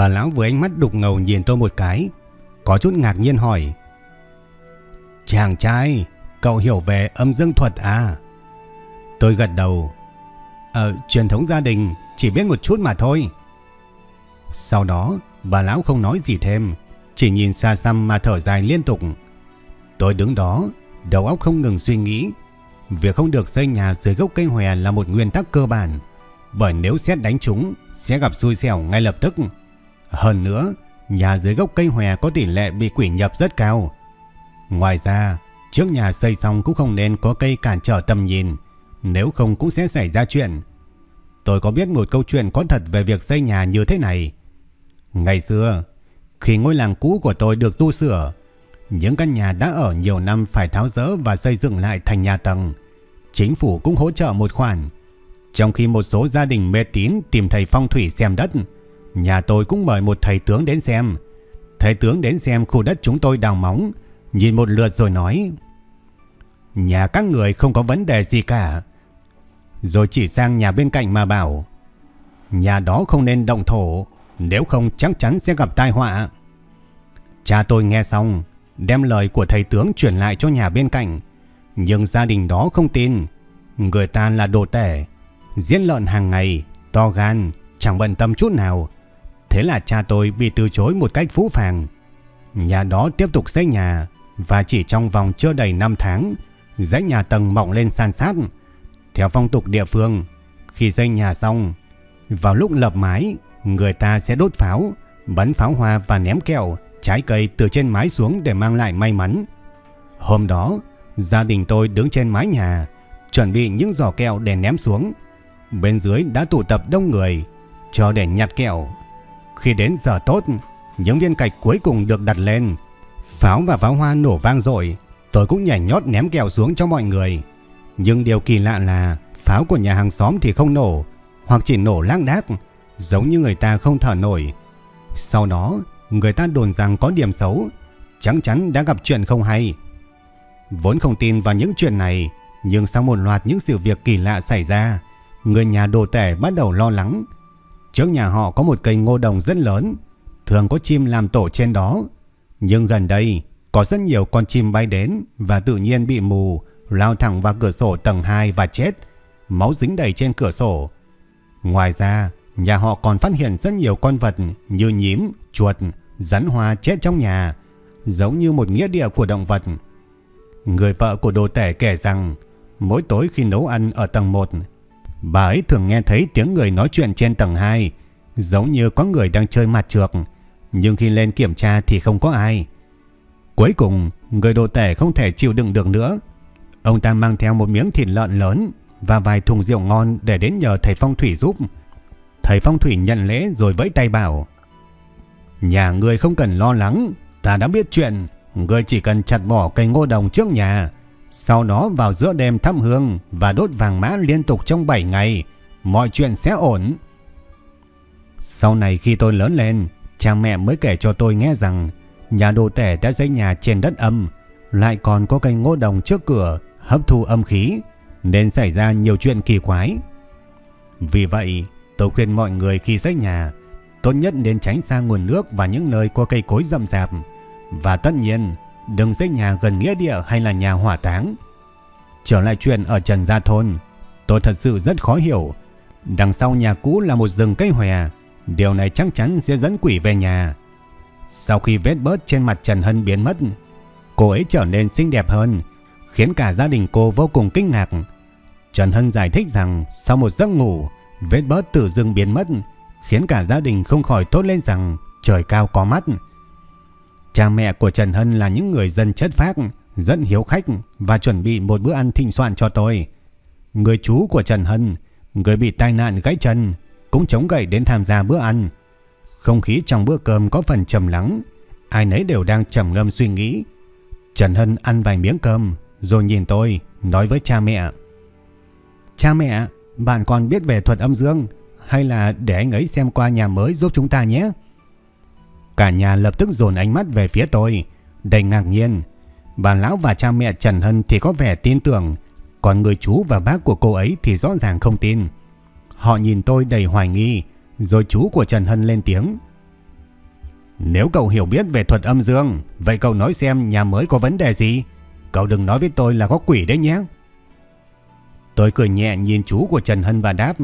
Bà lão với ánh mắt đục ngầu nhìn tôi một cái, có chút ngạc nhiên hỏi. Chàng trai, cậu hiểu về âm dương thuật à? Tôi gật đầu. Ờ, truyền thống gia đình, chỉ biết một chút mà thôi. Sau đó, bà lão không nói gì thêm, chỉ nhìn xa xăm mà thở dài liên tục. Tôi đứng đó, đầu óc không ngừng suy nghĩ. Việc không được xây nhà dưới gốc cây hòe là một nguyên tắc cơ bản, bởi nếu xét đánh chúng, sẽ gặp xui xẻo ngay lập tức. Hơn nữa, nhà dưới gốc cây hòe có tỷ lệ bị quỷ nhập rất cao. Ngoài ra, trước nhà xây xong cũng không nên có cây cản trở tầm nhìn, nếu không cũng sẽ xảy ra chuyện. Tôi có biết một câu chuyện có thật về việc xây nhà như thế này. Ngày xưa, khi ngôi làng cũ của tôi được tu sửa, những căn nhà đã ở nhiều năm phải tháo rỡ và xây dựng lại thành nhà tầng. Chính phủ cũng hỗ trợ một khoản. Trong khi một số gia đình mê tín tìm thầy phong thủy xem đất, Nhà tôi cũng mời một thầy tướng đến xem. Thầy tướng đến xem khu đất chúng tôi đào móng, nhìn một lượt rồi nói. Nhà các người không có vấn đề gì cả. Rồi chỉ sang nhà bên cạnh mà bảo. Nhà đó không nên động thổ, nếu không chắc chắn sẽ gặp tai họa. Cha tôi nghe xong, đem lời của thầy tướng chuyển lại cho nhà bên cạnh. Nhưng gia đình đó không tin. Người ta là đồ tể, giết lợn hàng ngày, to gan, chẳng bận tâm chút nào. Thế là cha tôi bị từ chối một cách phũ phàng. Nhà đó tiếp tục xây nhà và chỉ trong vòng chưa đầy 5 tháng, dãy nhà tầng mọng lên san sát. Theo phong tục địa phương, khi xây nhà xong, vào lúc lập mái, người ta sẽ đốt pháo, bắn pháo hoa và ném kẹo, trái cây từ trên mái xuống để mang lại may mắn. Hôm đó, gia đình tôi đứng trên mái nhà, chuẩn bị những giỏ kẹo để ném xuống. Bên dưới đã tụ tập đông người, cho để nhặt kẹo khi đến giờ tốt, những viên gạch cuối cùng được đặt lên. Pháo và pháo hoa nổ vang dội, tôi cũng nhảy nhót ném kẹo xuống cho mọi người. Nhưng điều kỳ lạ là pháo của nhà hàng xóm thì không nổ, hoặc chỉ nổ lác đác, giống như người ta không thở nổi. Sau đó, người ta đồn rằng có điểm xấu, chắc chắn đã gặp chuyện không hay. Vốn không tin vào những chuyện này, nhưng sau một loạt những sự việc kỳ lạ xảy ra, người nhà đồ tể bắt đầu lo lắng, Trước nhà họ có một cây ngô đồng rất lớn, thường có chim làm tổ trên đó. Nhưng gần đây, có rất nhiều con chim bay đến và tự nhiên bị mù, lao thẳng vào cửa sổ tầng 2 và chết, máu dính đầy trên cửa sổ. Ngoài ra, nhà họ còn phát hiện rất nhiều con vật như nhím, chuột, rắn hoa chết trong nhà, giống như một nghĩa địa của động vật. Người vợ của đồ tể kể rằng, mỗi tối khi nấu ăn ở tầng 1, Bà ấy thường nghe thấy tiếng người nói chuyện trên tầng 2, giống như có người đang chơi mặt trược, nhưng khi lên kiểm tra thì không có ai. Cuối cùng, người đồ tể không thể chịu đựng được nữa. Ông ta mang theo một miếng thịt lợn lớn và vài thùng rượu ngon để đến nhờ thầy phong thủy giúp. Thầy phong thủy nhận lễ rồi vẫy tay bảo. Nhà người không cần lo lắng, ta đã biết chuyện. Người chỉ cần chặt bỏ cây ngô đồng trước nhà sau đó vào giữa đêm thắp hương và đốt vàng mã liên tục trong 7 ngày, mọi chuyện sẽ ổn. Sau này khi tôi lớn lên, cha mẹ mới kể cho tôi nghe rằng nhà đồ tể đã xây nhà trên đất âm, lại còn có cây ngô đồng trước cửa hấp thu âm khí, nên xảy ra nhiều chuyện kỳ quái. Vì vậy, tôi khuyên mọi người khi xây nhà, tốt nhất nên tránh xa nguồn nước và những nơi có cây cối rậm rạp. Và tất nhiên, đừng xây nhà gần nghĩa địa hay là nhà hỏa táng. Trở lại chuyện ở Trần Gia Thôn, tôi thật sự rất khó hiểu. Đằng sau nhà cũ là một rừng cây hòe, điều này chắc chắn sẽ dẫn quỷ về nhà. Sau khi vết bớt trên mặt Trần Hân biến mất, cô ấy trở nên xinh đẹp hơn, khiến cả gia đình cô vô cùng kinh ngạc. Trần Hân giải thích rằng sau một giấc ngủ, vết bớt tự dưng biến mất, khiến cả gia đình không khỏi tốt lên rằng trời cao có mắt. Cha mẹ của Trần Hân là những người dân chất phác, rất hiếu khách và chuẩn bị một bữa ăn thịnh soạn cho tôi. Người chú của Trần Hân, người bị tai nạn gãy chân, cũng chống gậy đến tham gia bữa ăn. Không khí trong bữa cơm có phần trầm lắng, ai nấy đều đang trầm ngâm suy nghĩ. Trần Hân ăn vài miếng cơm, rồi nhìn tôi, nói với cha mẹ. Cha mẹ, bạn còn biết về thuật âm dương, hay là để anh ấy xem qua nhà mới giúp chúng ta nhé? Cả nhà lập tức dồn ánh mắt về phía tôi, đầy ngạc nhiên. Bà lão và cha mẹ Trần Hân thì có vẻ tin tưởng, còn người chú và bác của cô ấy thì rõ ràng không tin. Họ nhìn tôi đầy hoài nghi, rồi chú của Trần Hân lên tiếng. Nếu cậu hiểu biết về thuật âm dương, vậy cậu nói xem nhà mới có vấn đề gì? Cậu đừng nói với tôi là có quỷ đấy nhé. Tôi cười nhẹ nhìn chú của Trần Hân và đáp.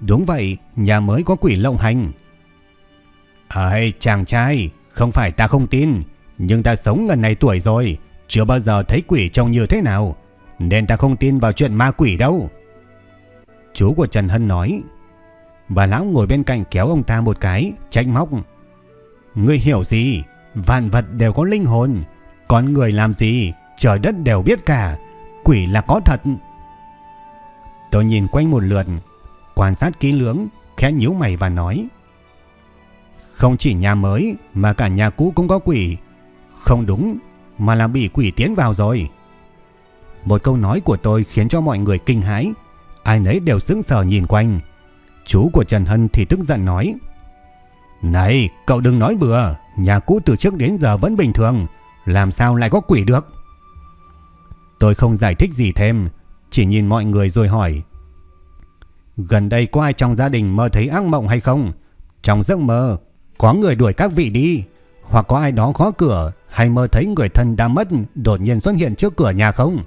Đúng vậy, nhà mới có quỷ lộng hành. Ây, chàng trai, không phải ta không tin, nhưng ta sống gần này tuổi rồi, chưa bao giờ thấy quỷ trông như thế nào, nên ta không tin vào chuyện ma quỷ đâu. Chú của Trần Hân nói. Bà lão ngồi bên cạnh kéo ông ta một cái, trách móc. Ngươi hiểu gì? Vạn vật đều có linh hồn. Con người làm gì? Trời đất đều biết cả. Quỷ là có thật. Tôi nhìn quanh một lượt, quan sát kỹ lưỡng, khẽ nhíu mày và nói. Không chỉ nhà mới mà cả nhà cũ cũng có quỷ. Không đúng, mà là bị quỷ tiến vào rồi. Một câu nói của tôi khiến cho mọi người kinh hãi. Ai nấy đều sững sờ nhìn quanh. Chú của Trần Hân thì tức giận nói. Này, cậu đừng nói bừa. Nhà cũ từ trước đến giờ vẫn bình thường. Làm sao lại có quỷ được? Tôi không giải thích gì thêm. Chỉ nhìn mọi người rồi hỏi. Gần đây có ai trong gia đình mơ thấy ác mộng hay không? Trong giấc mơ, có người đuổi các vị đi. Hoặc có ai đó khó cửa hay mơ thấy người thân đã mất đột nhiên xuất hiện trước cửa nhà không?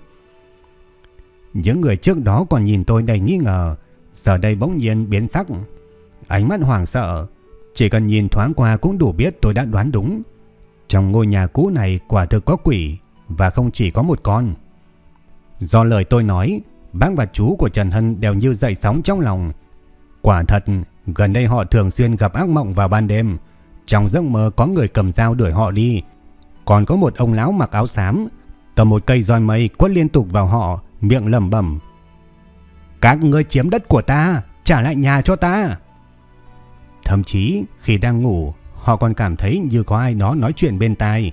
Những người trước đó còn nhìn tôi đầy nghi ngờ, giờ đây bỗng nhiên biến sắc. Ánh mắt hoảng sợ, chỉ cần nhìn thoáng qua cũng đủ biết tôi đã đoán đúng. Trong ngôi nhà cũ này quả thực có quỷ, và không chỉ có một con. Do lời tôi nói, bác và chú của Trần Hân đều như dậy sóng trong lòng. Quả thật, gần đây họ thường xuyên gặp ác mộng vào ban đêm. Trong giấc mơ có người cầm dao đuổi họ đi. Còn có một ông lão mặc áo xám, cầm một cây roi mây quất liên tục vào họ, miệng lẩm bẩm. Các ngươi chiếm đất của ta, trả lại nhà cho ta. Thậm chí khi đang ngủ, họ còn cảm thấy như có ai đó nói chuyện bên tai,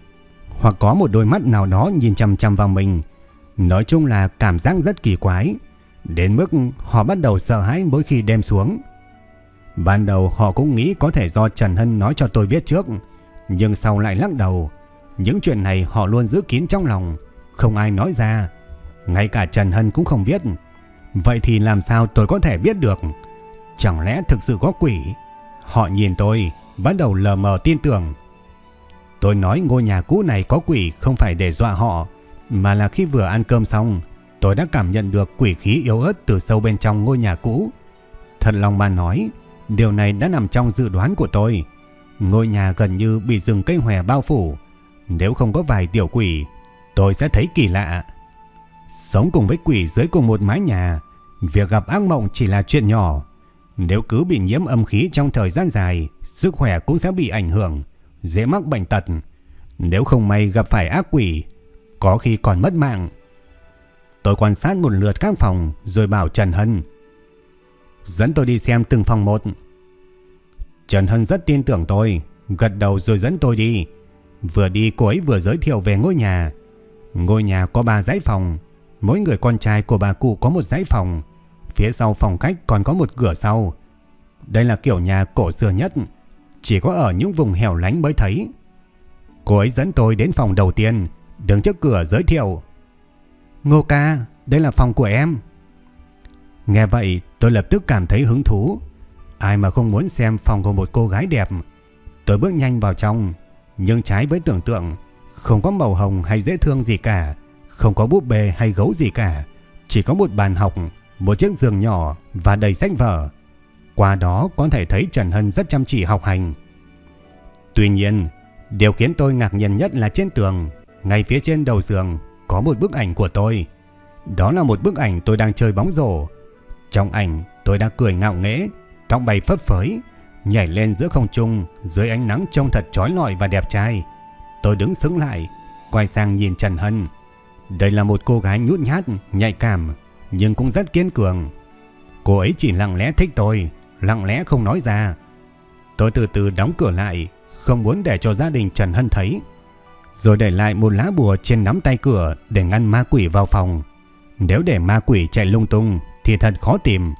hoặc có một đôi mắt nào đó nhìn chằm chằm vào mình. Nói chung là cảm giác rất kỳ quái, đến mức họ bắt đầu sợ hãi mỗi khi đêm xuống. Ban đầu họ cũng nghĩ có thể do Trần Hân nói cho tôi biết trước, nhưng sau lại lắc đầu. Những chuyện này họ luôn giữ kín trong lòng, không ai nói ra. Ngay cả Trần Hân cũng không biết. Vậy thì làm sao tôi có thể biết được? Chẳng lẽ thực sự có quỷ? Họ nhìn tôi, bắt đầu lờ mờ tin tưởng. Tôi nói ngôi nhà cũ này có quỷ không phải để dọa họ, mà là khi vừa ăn cơm xong, tôi đã cảm nhận được quỷ khí yếu ớt từ sâu bên trong ngôi nhà cũ. Thật lòng mà nói, điều này đã nằm trong dự đoán của tôi. Ngôi nhà gần như bị rừng cây hòe bao phủ. Nếu không có vài tiểu quỷ, tôi sẽ thấy kỳ lạ. Sống cùng với quỷ dưới cùng một mái nhà, việc gặp ác mộng chỉ là chuyện nhỏ. Nếu cứ bị nhiễm âm khí trong thời gian dài, sức khỏe cũng sẽ bị ảnh hưởng, dễ mắc bệnh tật. Nếu không may gặp phải ác quỷ, có khi còn mất mạng. Tôi quan sát một lượt các phòng rồi bảo Trần Hân. Dẫn tôi đi xem từng phòng một. Trần Hân rất tin tưởng tôi, gật đầu rồi dẫn tôi đi. Vừa đi cô ấy vừa giới thiệu về ngôi nhà. Ngôi nhà có 3 dãy phòng, Mỗi người con trai của bà cụ có một dãy phòng, phía sau phòng khách còn có một cửa sau. Đây là kiểu nhà cổ xưa nhất, chỉ có ở những vùng hẻo lánh mới thấy. Cô ấy dẫn tôi đến phòng đầu tiên, đứng trước cửa giới thiệu. Ngô ca, đây là phòng của em. Nghe vậy tôi lập tức cảm thấy hứng thú. Ai mà không muốn xem phòng của một cô gái đẹp. Tôi bước nhanh vào trong, nhưng trái với tưởng tượng, không có màu hồng hay dễ thương gì cả. Không có búp bê hay gấu gì cả, chỉ có một bàn học, một chiếc giường nhỏ và đầy sách vở. Qua đó có thể thấy Trần Hân rất chăm chỉ học hành. Tuy nhiên, điều khiến tôi ngạc nhiên nhất là trên tường, ngay phía trên đầu giường có một bức ảnh của tôi. Đó là một bức ảnh tôi đang chơi bóng rổ. Trong ảnh tôi đã cười ngạo nghễ, tóc bay phấp phới, nhảy lên giữa không trung dưới ánh nắng trông thật chói lọi và đẹp trai. Tôi đứng sững lại, quay sang nhìn Trần Hân. Đây là một cô gái nhút nhát, nhạy cảm, nhưng cũng rất kiên cường. Cô ấy chỉ lặng lẽ thích tôi, lặng lẽ không nói ra. Tôi từ từ đóng cửa lại, không muốn để cho gia đình Trần Hân thấy. Rồi để lại một lá bùa trên nắm tay cửa để ngăn ma quỷ vào phòng. Nếu để ma quỷ chạy lung tung thì thật khó tìm.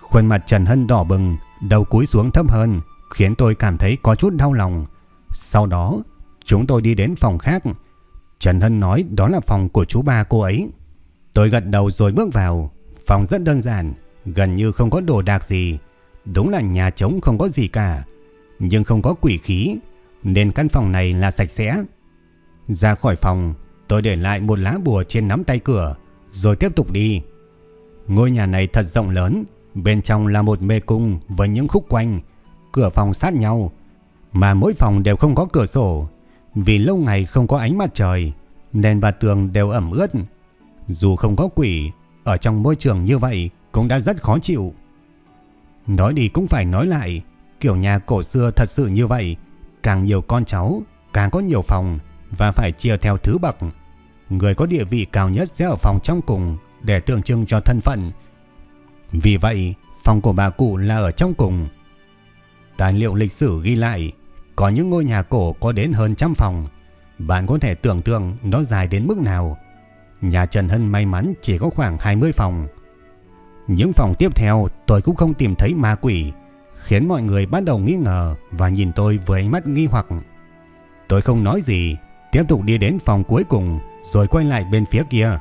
Khuôn mặt Trần Hân đỏ bừng, đầu cúi xuống thấp hơn, khiến tôi cảm thấy có chút đau lòng. Sau đó, chúng tôi đi đến phòng khác. Trần Hân nói đó là phòng của chú ba cô ấy. Tôi gật đầu rồi bước vào. Phòng rất đơn giản, gần như không có đồ đạc gì. Đúng là nhà trống không có gì cả. Nhưng không có quỷ khí, nên căn phòng này là sạch sẽ. Ra khỏi phòng, tôi để lại một lá bùa trên nắm tay cửa, rồi tiếp tục đi. Ngôi nhà này thật rộng lớn, bên trong là một mê cung với những khúc quanh, cửa phòng sát nhau, mà mỗi phòng đều không có cửa sổ, vì lâu ngày không có ánh mặt trời, nền và tường đều ẩm ướt. Dù không có quỷ, ở trong môi trường như vậy cũng đã rất khó chịu. Nói đi cũng phải nói lại, kiểu nhà cổ xưa thật sự như vậy, càng nhiều con cháu, càng có nhiều phòng và phải chia theo thứ bậc. Người có địa vị cao nhất sẽ ở phòng trong cùng để tượng trưng cho thân phận. Vì vậy, phòng của bà cụ là ở trong cùng. Tài liệu lịch sử ghi lại, có những ngôi nhà cổ có đến hơn trăm phòng. Bạn có thể tưởng tượng nó dài đến mức nào. Nhà Trần Hân may mắn chỉ có khoảng 20 phòng. Những phòng tiếp theo tôi cũng không tìm thấy ma quỷ, khiến mọi người bắt đầu nghi ngờ và nhìn tôi với ánh mắt nghi hoặc. Tôi không nói gì, tiếp tục đi đến phòng cuối cùng rồi quay lại bên phía kia.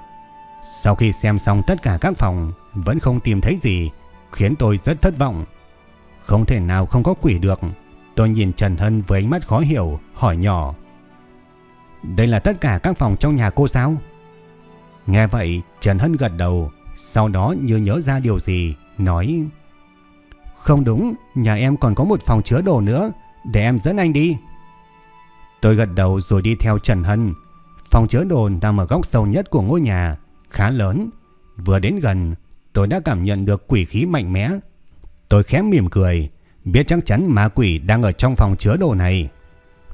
Sau khi xem xong tất cả các phòng vẫn không tìm thấy gì, khiến tôi rất thất vọng. Không thể nào không có quỷ được. Tôi nhìn Trần Hân với ánh mắt khó hiểu, hỏi nhỏ. Đây là tất cả các phòng trong nhà cô sao? Nghe vậy, Trần Hân gật đầu, sau đó như nhớ ra điều gì, nói Không đúng, nhà em còn có một phòng chứa đồ nữa, để em dẫn anh đi. Tôi gật đầu rồi đi theo Trần Hân. Phòng chứa đồ nằm ở góc sâu nhất của ngôi nhà, khá lớn. Vừa đến gần, tôi đã cảm nhận được quỷ khí mạnh mẽ. Tôi khẽ mỉm cười, biết chắc chắn ma quỷ đang ở trong phòng chứa đồ này.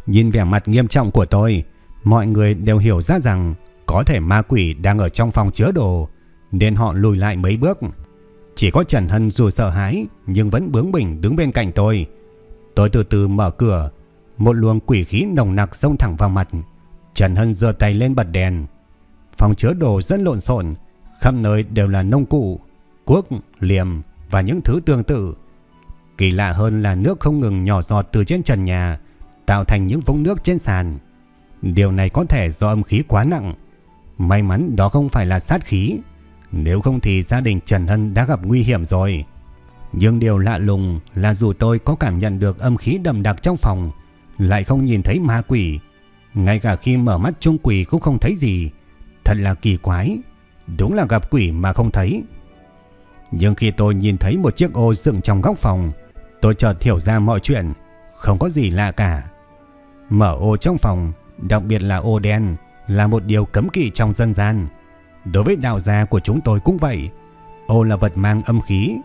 Nhìn vẻ mặt nghiêm trọng của tôi, mọi người đều hiểu ra rằng có thể ma quỷ đang ở trong phòng chứa đồ, nên họ lùi lại mấy bước. Chỉ có Trần Hân dù sợ hãi nhưng vẫn bướng bỉnh đứng bên cạnh tôi. Tôi từ từ mở cửa, một luồng quỷ khí nồng nặc xông thẳng vào mặt. Trần Hân giơ tay lên bật đèn. Phòng chứa đồ rất lộn xộn, khắp nơi đều là nông cụ, cuốc, liềm và những thứ tương tự. Kỳ lạ hơn là nước không ngừng nhỏ giọt từ trên trần nhà, tạo thành những vũng nước trên sàn. Điều này có thể do âm khí quá nặng. May mắn đó không phải là sát khí, nếu không thì gia đình Trần Hân đã gặp nguy hiểm rồi. Nhưng điều lạ lùng là dù tôi có cảm nhận được âm khí đậm đặc trong phòng, lại không nhìn thấy ma quỷ. Ngay cả khi mở mắt trung quỷ cũng không thấy gì. Thật là kỳ quái. Đúng là gặp quỷ mà không thấy. Nhưng khi tôi nhìn thấy một chiếc ô dựng trong góc phòng, tôi chợt hiểu ra mọi chuyện. Không có gì lạ cả. Mở ô trong phòng, đặc biệt là ô đen, là một điều cấm kỵ trong dân gian. Đối với đạo gia của chúng tôi cũng vậy. Ô là vật mang âm khí.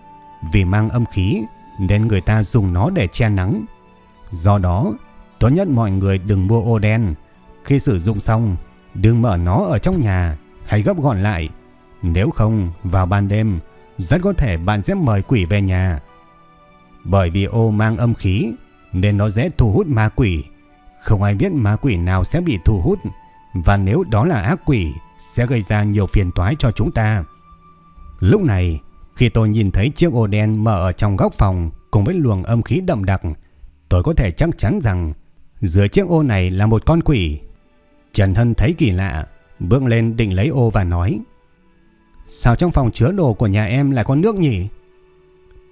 Vì mang âm khí nên người ta dùng nó để che nắng. Do đó, tốt nhất mọi người đừng mua ô đen. Khi sử dụng xong, đừng mở nó ở trong nhà hãy gấp gọn lại. Nếu không, vào ban đêm, rất có thể bạn sẽ mời quỷ về nhà. Bởi vì ô mang âm khí, nên nó dễ thu hút ma quỷ. Không ai biết ma quỷ nào sẽ bị thu hút, và nếu đó là ác quỷ, sẽ gây ra nhiều phiền toái cho chúng ta. Lúc này, khi tôi nhìn thấy chiếc ô đen mở ở trong góc phòng cùng với luồng âm khí đậm đặc, tôi có thể chắc chắn rằng dưới chiếc ô này là một con quỷ. Trần Hân thấy kỳ lạ, bước lên định lấy ô và nói Sao trong phòng chứa đồ của nhà em lại có nước nhỉ?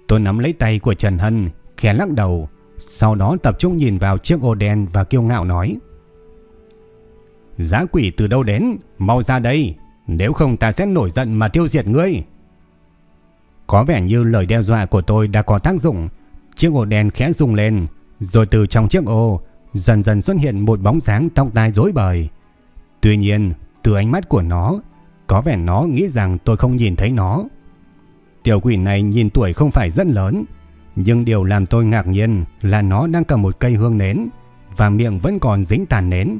Tôi nắm lấy tay của Trần Hân, khẽ lắc đầu, sau đó tập trung nhìn vào chiếc ô đen và kiêu ngạo nói Giá quỷ từ đâu đến, mau ra đây, nếu không ta sẽ nổi giận mà tiêu diệt ngươi. Có vẻ như lời đe dọa của tôi đã có tác dụng, chiếc ô đen khẽ rung lên, rồi từ trong chiếc ô dần dần xuất hiện một bóng dáng tóc tai rối bời. Tuy nhiên, từ ánh mắt của nó, Có vẻ nó nghĩ rằng tôi không nhìn thấy nó. Tiểu quỷ này nhìn tuổi không phải rất lớn, nhưng điều làm tôi ngạc nhiên là nó đang cầm một cây hương nến và miệng vẫn còn dính tàn nến.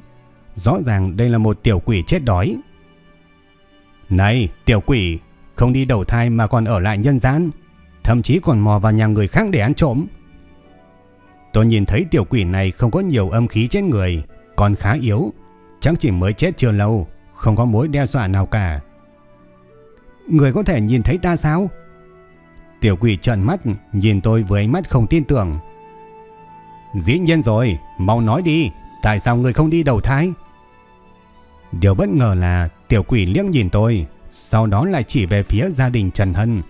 Rõ ràng đây là một tiểu quỷ chết đói. Này, tiểu quỷ, không đi đầu thai mà còn ở lại nhân gian, thậm chí còn mò vào nhà người khác để ăn trộm. Tôi nhìn thấy tiểu quỷ này không có nhiều âm khí trên người, còn khá yếu, chắc chỉ mới chết chưa lâu, không có mối đe dọa nào cả. Người có thể nhìn thấy ta sao? Tiểu quỷ trợn mắt nhìn tôi với ánh mắt không tin tưởng. Dĩ nhiên rồi, mau nói đi, tại sao người không đi đầu thai? Điều bất ngờ là tiểu quỷ liếc nhìn tôi, sau đó lại chỉ về phía gia đình Trần Hân.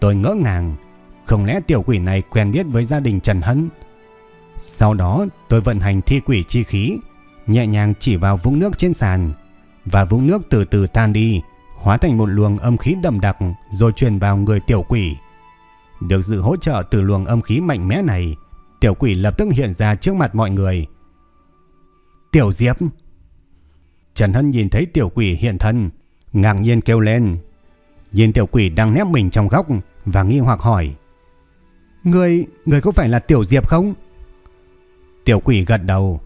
Tôi ngỡ ngàng, không lẽ tiểu quỷ này quen biết với gia đình Trần Hân? Sau đó tôi vận hành thi quỷ chi khí, nhẹ nhàng chỉ vào vũng nước trên sàn, và vũng nước từ từ tan đi, hóa thành một luồng âm khí đậm đặc rồi truyền vào người tiểu quỷ. Được sự hỗ trợ từ luồng âm khí mạnh mẽ này, tiểu quỷ lập tức hiện ra trước mặt mọi người. Tiểu Diệp! Trần Hân nhìn thấy tiểu quỷ hiện thân, ngạc nhiên kêu lên. Nhìn tiểu quỷ đang nép mình trong góc và nghi hoặc hỏi. Người, người có phải là tiểu Diệp không? Tiểu quỷ gật đầu.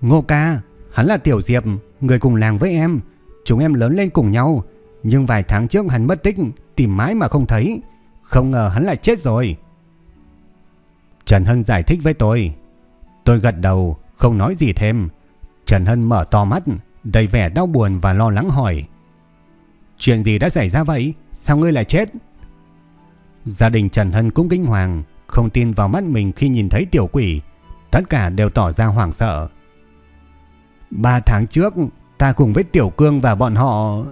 Ngô ca, hắn là tiểu Diệp, người cùng làng với em. Chúng em lớn lên cùng nhau. Nhưng vài tháng trước hắn mất tích, tìm mãi mà không thấy. Không ngờ hắn lại chết rồi. Trần Hân giải thích với tôi. Tôi gật đầu, không nói gì thêm. Trần Hân mở to mắt, đầy vẻ đau buồn và lo lắng hỏi. Chuyện gì đã xảy ra vậy? Sao ngươi lại chết? Gia đình Trần Hân cũng kinh hoàng, không tin vào mắt mình khi nhìn thấy tiểu quỷ. Tất cả đều tỏ ra hoảng sợ. Ba tháng trước, ta cùng với Tiểu Cương và bọn họ...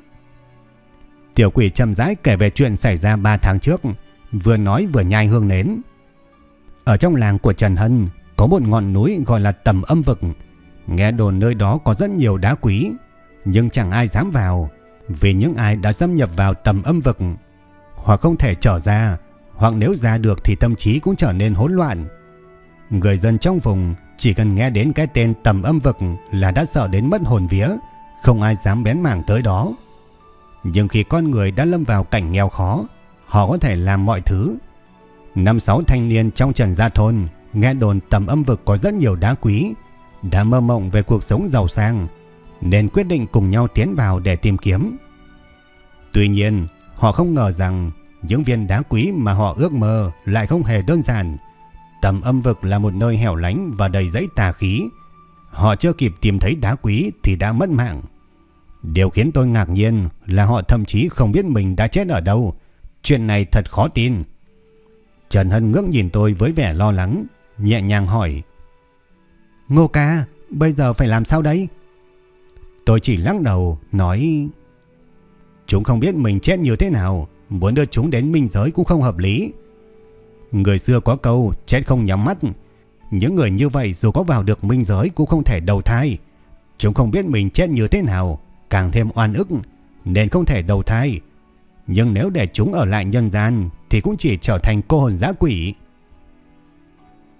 Tiểu quỷ chậm rãi kể về chuyện xảy ra 3 tháng trước, vừa nói vừa nhai hương nến. Ở trong làng của Trần Hân có một ngọn núi gọi là Tầm Âm Vực. Nghe đồn nơi đó có rất nhiều đá quý, nhưng chẳng ai dám vào vì những ai đã xâm nhập vào Tầm Âm Vực hoặc không thể trở ra, hoặc nếu ra được thì tâm trí cũng trở nên hỗn loạn. Người dân trong vùng chỉ cần nghe đến cái tên Tầm Âm Vực là đã sợ đến mất hồn vía, không ai dám bén mảng tới đó. Nhưng khi con người đã lâm vào cảnh nghèo khó, họ có thể làm mọi thứ. Năm sáu thanh niên trong Trần Gia Thôn nghe đồn tầm âm vực có rất nhiều đá quý, đã mơ mộng về cuộc sống giàu sang, nên quyết định cùng nhau tiến vào để tìm kiếm. Tuy nhiên, họ không ngờ rằng những viên đá quý mà họ ước mơ lại không hề đơn giản. Tầm âm vực là một nơi hẻo lánh và đầy giấy tà khí. Họ chưa kịp tìm thấy đá quý thì đã mất mạng. Điều khiến tôi ngạc nhiên là họ thậm chí không biết mình đã chết ở đâu. Chuyện này thật khó tin. Trần Hân ngước nhìn tôi với vẻ lo lắng, nhẹ nhàng hỏi. Ngô ca, bây giờ phải làm sao đấy? Tôi chỉ lắc đầu, nói... Chúng không biết mình chết như thế nào, muốn đưa chúng đến minh giới cũng không hợp lý. Người xưa có câu chết không nhắm mắt. Những người như vậy dù có vào được minh giới cũng không thể đầu thai. Chúng không biết mình chết như thế nào, càng thêm oan ức nên không thể đầu thai. Nhưng nếu để chúng ở lại nhân gian thì cũng chỉ trở thành cô hồn giã quỷ.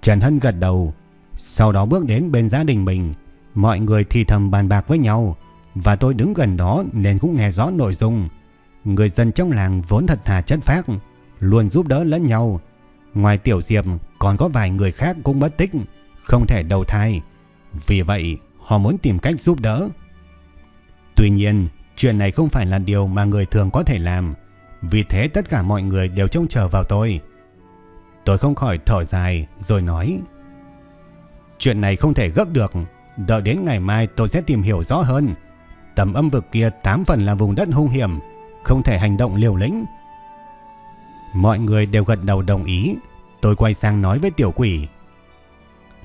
Trần Hân gật đầu, sau đó bước đến bên gia đình mình. Mọi người thì thầm bàn bạc với nhau và tôi đứng gần đó nên cũng nghe rõ nội dung. Người dân trong làng vốn thật thà chất phác, luôn giúp đỡ lẫn nhau. Ngoài Tiểu Diệp còn có vài người khác cũng mất tích, không thể đầu thai. Vì vậy họ muốn tìm cách giúp đỡ. Tuy nhiên, chuyện này không phải là điều mà người thường có thể làm. Vì thế tất cả mọi người đều trông chờ vào tôi. Tôi không khỏi thở dài rồi nói. Chuyện này không thể gấp được. Đợi đến ngày mai tôi sẽ tìm hiểu rõ hơn. Tầm âm vực kia tám phần là vùng đất hung hiểm. Không thể hành động liều lĩnh. Mọi người đều gật đầu đồng ý. Tôi quay sang nói với tiểu quỷ.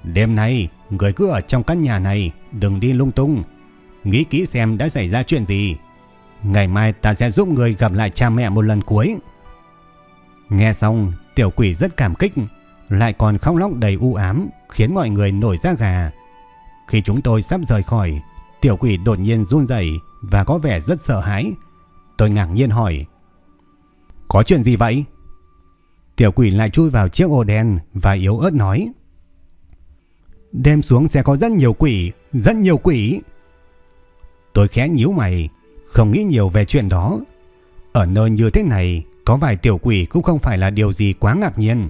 Đêm nay, người cứ ở trong căn nhà này, đừng đi lung tung. Nghĩ kỹ xem đã xảy ra chuyện gì. Ngày mai ta sẽ giúp người gặp lại cha mẹ một lần cuối. Nghe xong, tiểu quỷ rất cảm kích, lại còn khóc lóc đầy u ám, khiến mọi người nổi da gà. Khi chúng tôi sắp rời khỏi, tiểu quỷ đột nhiên run rẩy và có vẻ rất sợ hãi. Tôi ngạc nhiên hỏi. Có chuyện gì vậy? Tiểu quỷ lại chui vào chiếc ô đen và yếu ớt nói. Đêm xuống sẽ có rất nhiều quỷ, rất nhiều quỷ. Tôi khẽ nhíu mày, không nghĩ nhiều về chuyện đó. Ở nơi như thế này, có vài tiểu quỷ cũng không phải là điều gì quá ngạc nhiên.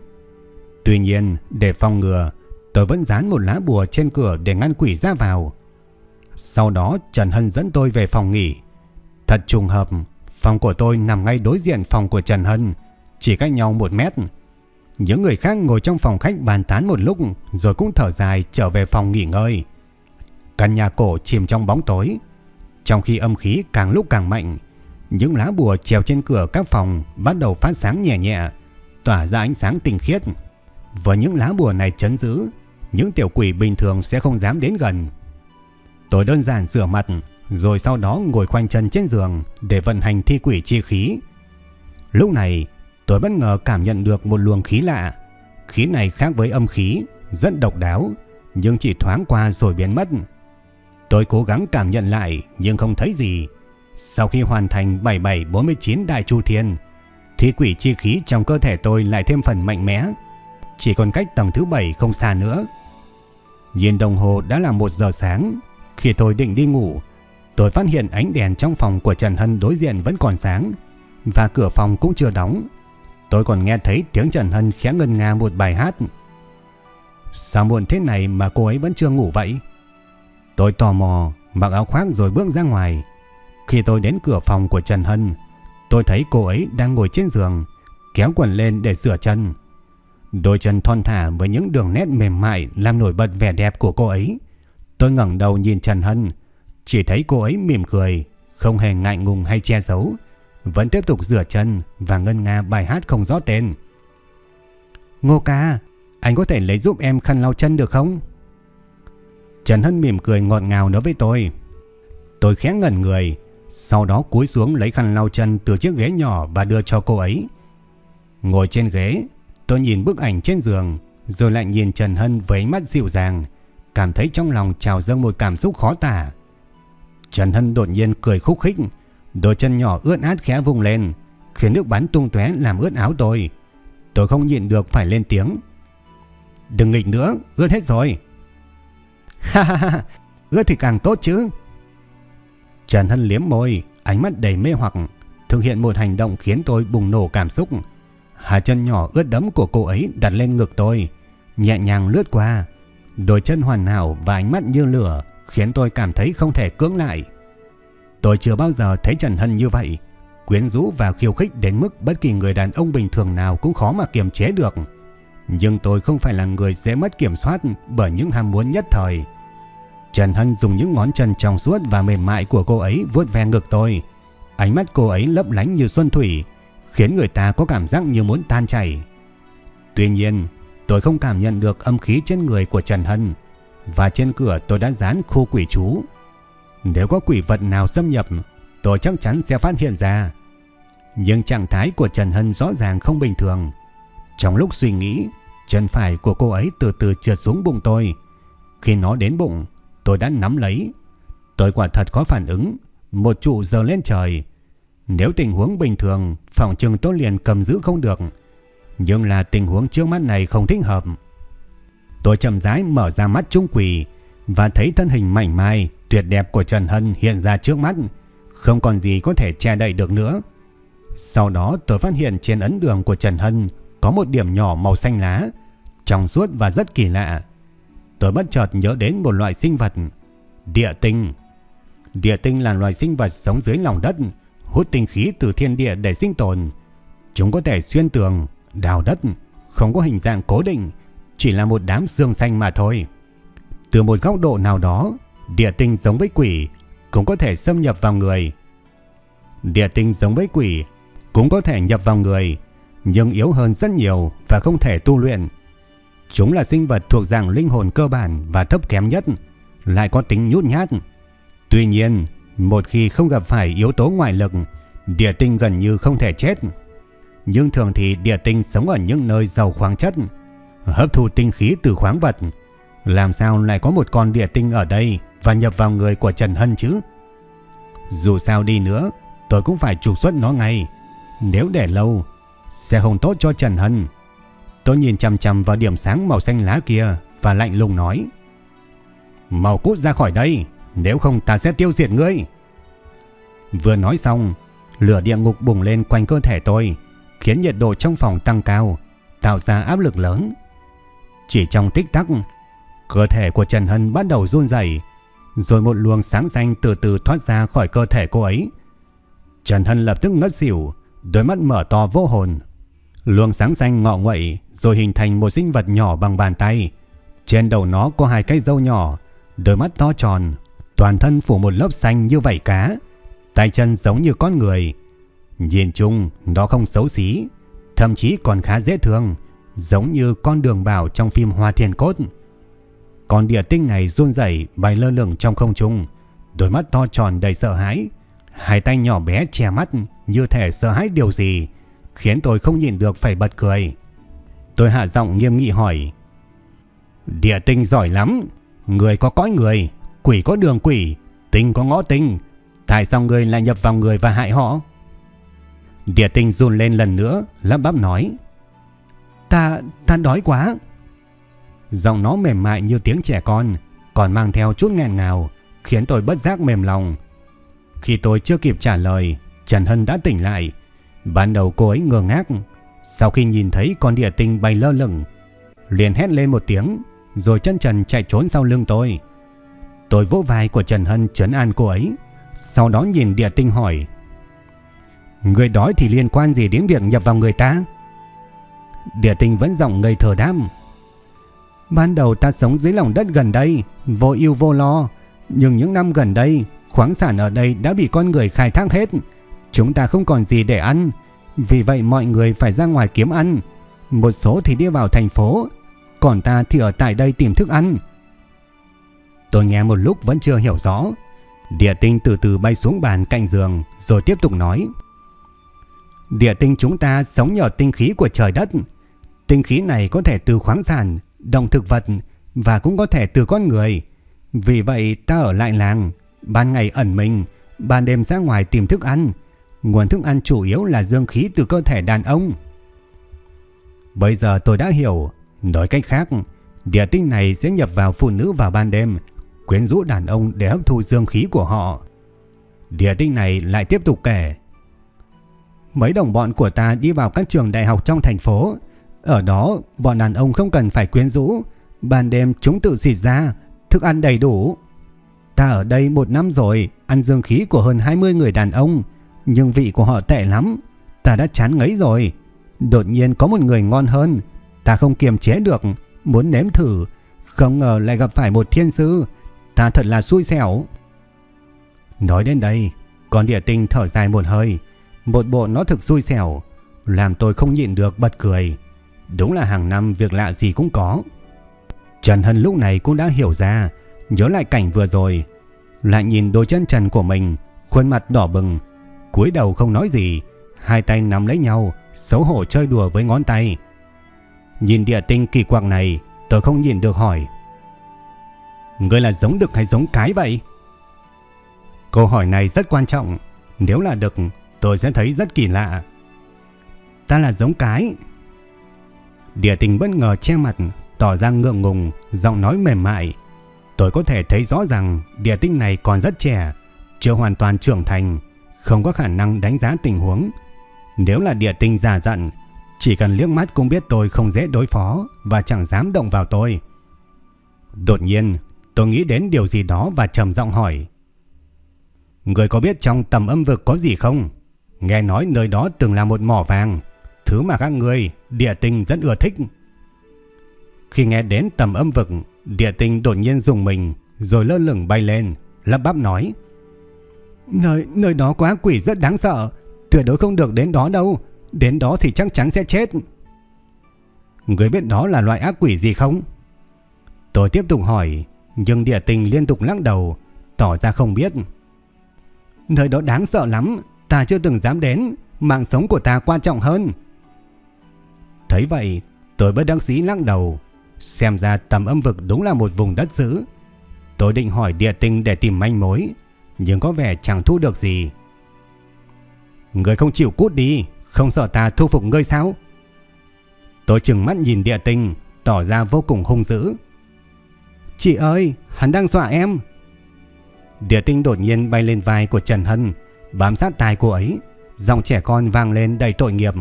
Tuy nhiên, để phòng ngừa, tôi vẫn dán một lá bùa trên cửa để ngăn quỷ ra vào. Sau đó Trần Hân dẫn tôi về phòng nghỉ. Thật trùng hợp, phòng của tôi nằm ngay đối diện phòng của Trần Hân, chỉ cách nhau một mét. Những người khác ngồi trong phòng khách bàn tán một lúc rồi cũng thở dài trở về phòng nghỉ ngơi. Căn nhà cổ chìm trong bóng tối. Trong khi âm khí càng lúc càng mạnh, những lá bùa treo trên cửa các phòng bắt đầu phát sáng nhẹ nhẹ, tỏa ra ánh sáng tinh khiết. Với những lá bùa này chấn giữ, những tiểu quỷ bình thường sẽ không dám đến gần. Tôi đơn giản rửa mặt, rồi sau đó ngồi khoanh chân trên giường để vận hành thi quỷ chi khí. Lúc này, tôi bất ngờ cảm nhận được một luồng khí lạ. Khí này khác với âm khí, rất độc đáo, nhưng chỉ thoáng qua rồi biến mất. Tôi cố gắng cảm nhận lại nhưng không thấy gì. Sau khi hoàn thành 7749 đại chu thiên, thi quỷ chi khí trong cơ thể tôi lại thêm phần mạnh mẽ. Chỉ còn cách tầng thứ 7 không xa nữa. Nhìn đồng hồ đã là 1 giờ sáng. Khi tôi định đi ngủ, tôi phát hiện ánh đèn trong phòng của Trần Hân đối diện vẫn còn sáng và cửa phòng cũng chưa đóng. Tôi còn nghe thấy tiếng Trần Hân khẽ ngân nga một bài hát. Sao muộn thế này mà cô ấy vẫn chưa ngủ vậy? Tôi tò mò, mặc áo khoác rồi bước ra ngoài. Khi tôi đến cửa phòng của Trần Hân, tôi thấy cô ấy đang ngồi trên giường, kéo quần lên để rửa chân. Đôi chân thon thả với những đường nét mềm mại làm nổi bật vẻ đẹp của cô ấy. Tôi ngẩng đầu nhìn Trần Hân, chỉ thấy cô ấy mỉm cười, không hề ngại ngùng hay che giấu, vẫn tiếp tục rửa chân và ngân nga bài hát không rõ tên. Ngô ca, anh có thể lấy giúp em khăn lau chân được không? Trần Hân mỉm cười ngọt ngào nói với tôi. Tôi khẽ ngẩn người, sau đó cúi xuống lấy khăn lau chân từ chiếc ghế nhỏ và đưa cho cô ấy. Ngồi trên ghế, tôi nhìn bức ảnh trên giường, rồi lại nhìn Trần Hân với ánh mắt dịu dàng, cảm thấy trong lòng trào dâng một cảm xúc khó tả. Trần Hân đột nhiên cười khúc khích, đôi chân nhỏ ướt át khẽ vùng lên, khiến nước bắn tung tóe làm ướt áo tôi. Tôi không nhịn được phải lên tiếng. Đừng nghịch nữa, ướt hết rồi. Ha ha ha, ướt thì càng tốt chứ. Trần Hân liếm môi, ánh mắt đầy mê hoặc, thực hiện một hành động khiến tôi bùng nổ cảm xúc. Hà chân nhỏ ướt đẫm của cô ấy đặt lên ngực tôi, nhẹ nhàng lướt qua. Đôi chân hoàn hảo và ánh mắt như lửa khiến tôi cảm thấy không thể cưỡng lại. Tôi chưa bao giờ thấy Trần Hân như vậy, quyến rũ và khiêu khích đến mức bất kỳ người đàn ông bình thường nào cũng khó mà kiềm chế được. Nhưng tôi không phải là người dễ mất kiểm soát bởi những ham muốn nhất thời. Trần Hân dùng những ngón chân trong suốt và mềm mại của cô ấy vuốt ve ngực tôi. Ánh mắt cô ấy lấp lánh như xuân thủy, khiến người ta có cảm giác như muốn tan chảy. Tuy nhiên, tôi không cảm nhận được âm khí trên người của Trần Hân và trên cửa tôi đã dán khu quỷ chú. Nếu có quỷ vật nào xâm nhập, tôi chắc chắn sẽ phát hiện ra. Nhưng trạng thái của Trần Hân rõ ràng không bình thường. Trong lúc suy nghĩ, chân phải của cô ấy từ từ trượt xuống bụng tôi. Khi nó đến bụng, tôi đã nắm lấy. Tôi quả thật có phản ứng, một trụ giờ lên trời. Nếu tình huống bình thường, phòng trừng tôi liền cầm giữ không được. Nhưng là tình huống trước mắt này không thích hợp. Tôi chậm rãi mở ra mắt trung quỷ và thấy thân hình mảnh mai, tuyệt đẹp của Trần Hân hiện ra trước mắt. Không còn gì có thể che đậy được nữa. Sau đó tôi phát hiện trên ấn đường của Trần Hân có một điểm nhỏ màu xanh lá, trong suốt và rất kỳ lạ. Tôi bất chợt nhớ đến một loại sinh vật, địa tinh. Địa tinh là loài sinh vật sống dưới lòng đất, hút tinh khí từ thiên địa để sinh tồn. Chúng có thể xuyên tường, đào đất, không có hình dạng cố định, chỉ là một đám xương xanh mà thôi. Từ một góc độ nào đó, địa tinh giống với quỷ cũng có thể xâm nhập vào người. Địa tinh giống với quỷ cũng có thể nhập vào người, nhưng yếu hơn rất nhiều và không thể tu luyện. Chúng là sinh vật thuộc dạng linh hồn cơ bản và thấp kém nhất, lại có tính nhút nhát. Tuy nhiên, một khi không gặp phải yếu tố ngoại lực, địa tinh gần như không thể chết. Nhưng thường thì địa tinh sống ở những nơi giàu khoáng chất, hấp thụ tinh khí từ khoáng vật. Làm sao lại có một con địa tinh ở đây và nhập vào người của Trần Hân chứ? Dù sao đi nữa, tôi cũng phải trục xuất nó ngay. Nếu để lâu, sẽ không tốt cho Trần Hân. Tôi nhìn chằm chằm vào điểm sáng màu xanh lá kia và lạnh lùng nói. Màu cút ra khỏi đây, nếu không ta sẽ tiêu diệt ngươi. Vừa nói xong, lửa địa ngục bùng lên quanh cơ thể tôi, khiến nhiệt độ trong phòng tăng cao, tạo ra áp lực lớn. Chỉ trong tích tắc, cơ thể của Trần Hân bắt đầu run rẩy, rồi một luồng sáng xanh từ từ thoát ra khỏi cơ thể cô ấy. Trần Hân lập tức ngất xỉu, đôi mắt mở to vô hồn. Luồng sáng xanh ngọ nguậy rồi hình thành một sinh vật nhỏ bằng bàn tay. Trên đầu nó có hai cái râu nhỏ, đôi mắt to tròn, toàn thân phủ một lớp xanh như vảy cá, tay chân giống như con người. Nhìn chung nó không xấu xí, thậm chí còn khá dễ thương, giống như con đường bảo trong phim Hoa Thiên Cốt còn địa tinh này run rẩy bay lơ lửng trong không trung, đôi mắt to tròn đầy sợ hãi, hai tay nhỏ bé che mắt như thể sợ hãi điều gì, khiến tôi không nhìn được phải bật cười. Tôi hạ giọng nghiêm nghị hỏi. Địa tinh giỏi lắm, người có cõi người, quỷ có đường quỷ, tinh có ngõ tinh. Tại sao người lại nhập vào người và hại họ? Địa tinh run lên lần nữa, lắp bắp nói. Ta, ta đói quá. Giọng nó mềm mại như tiếng trẻ con, còn mang theo chút nghẹn ngào, khiến tôi bất giác mềm lòng. Khi tôi chưa kịp trả lời, Trần Hân đã tỉnh lại. Ban đầu cô ấy ngơ ngác, sau khi nhìn thấy con địa tinh bay lơ lửng, liền hét lên một tiếng, rồi chân trần chạy trốn sau lưng tôi. Tôi vỗ vai của Trần Hân trấn an cô ấy, sau đó nhìn địa tinh hỏi. Người đói thì liên quan gì đến việc nhập vào người ta? Địa tinh vẫn giọng ngây thờ đam. Ban đầu ta sống dưới lòng đất gần đây, vô ưu vô lo. Nhưng những năm gần đây, khoáng sản ở đây đã bị con người khai thác hết. Chúng ta không còn gì để ăn. Vì vậy mọi người phải ra ngoài kiếm ăn. Một số thì đi vào thành phố. Còn ta thì ở tại đây tìm thức ăn. Tôi nghe một lúc vẫn chưa hiểu rõ. Địa tinh từ từ bay xuống bàn cạnh giường rồi tiếp tục nói. Địa tinh chúng ta sống nhờ tinh khí của trời đất. Tinh khí này có thể từ khoáng sản, động thực vật và cũng có thể từ con người. Vì vậy ta ở lại làng, ban ngày ẩn mình, ban đêm ra ngoài tìm thức ăn. Nguồn thức ăn chủ yếu là dương khí từ cơ thể đàn ông. Bây giờ tôi đã hiểu, nói cách khác, địa tinh này sẽ nhập vào phụ nữ vào ban đêm, quyến rũ đàn ông để hấp thu dương khí của họ. Địa tinh này lại tiếp tục kể. Mấy đồng bọn của ta đi vào các trường đại học trong thành phố. Ở đó, bọn đàn ông không cần phải quyến rũ. Ban đêm chúng tự xịt ra, thức ăn đầy đủ. Ta ở đây một năm rồi, ăn dương khí của hơn 20 người đàn ông. Nhưng vị của họ tệ lắm. Ta đã chán ngấy rồi. Đột nhiên có một người ngon hơn. Ta không kiềm chế được, muốn nếm thử. Không ngờ lại gặp phải một thiên sư. Ta thật là xui xẻo. Nói đến đây, con địa tinh thở dài một hơi. Một bộ nó thực xui xẻo, làm tôi không nhịn được bật cười. Đúng là hàng năm việc lạ gì cũng có. Trần Hân lúc này cũng đã hiểu ra, nhớ lại cảnh vừa rồi. Lại nhìn đôi chân trần của mình, khuôn mặt đỏ bừng, cúi đầu không nói gì, hai tay nắm lấy nhau, xấu hổ chơi đùa với ngón tay. Nhìn địa tinh kỳ quặc này, tôi không nhìn được hỏi. Ngươi là giống đực hay giống cái vậy? Câu hỏi này rất quan trọng. Nếu là đực tôi sẽ thấy rất kỳ lạ. Ta là giống cái. Địa tình bất ngờ che mặt, tỏ ra ngượng ngùng, giọng nói mềm mại. Tôi có thể thấy rõ rằng địa tinh này còn rất trẻ, chưa hoàn toàn trưởng thành, không có khả năng đánh giá tình huống. Nếu là địa tinh giả dặn, chỉ cần liếc mắt cũng biết tôi không dễ đối phó và chẳng dám động vào tôi. Đột nhiên, tôi nghĩ đến điều gì đó và trầm giọng hỏi. Người có biết trong tầm âm vực có gì không? Nghe nói nơi đó từng là một mỏ vàng, thứ mà các người địa tinh rất ưa thích. Khi nghe đến tầm âm vực, địa tinh đột nhiên dùng mình, rồi lơ lửng bay lên, lắp bắp nói. Nơi, nơi đó quá quỷ rất đáng sợ, tuyệt đối không được đến đó đâu, đến đó thì chắc chắn sẽ chết. Người biết đó là loại ác quỷ gì không? Tôi tiếp tục hỏi, nhưng địa tinh liên tục lắc đầu, tỏ ra không biết. Nơi đó đáng sợ lắm, Ta chưa từng dám đến Mạng sống của ta quan trọng hơn Thấy vậy Tôi bất đắc sĩ lắc đầu. Xem ra tầm âm vực đúng là một vùng đất dữ. Tôi định hỏi địa tinh để tìm manh mối Nhưng có vẻ chẳng thu được gì. Người không chịu cút đi Không sợ ta thu phục ngươi sao? Tôi chừng mắt nhìn địa tinh Tỏ ra vô cùng hung dữ. Chị ơi Hắn đang dọa em. Địa tinh đột nhiên bay lên vai của Trần Hân Bám sát tai cô ấy, giọng trẻ con vang lên đầy tội nghiệp,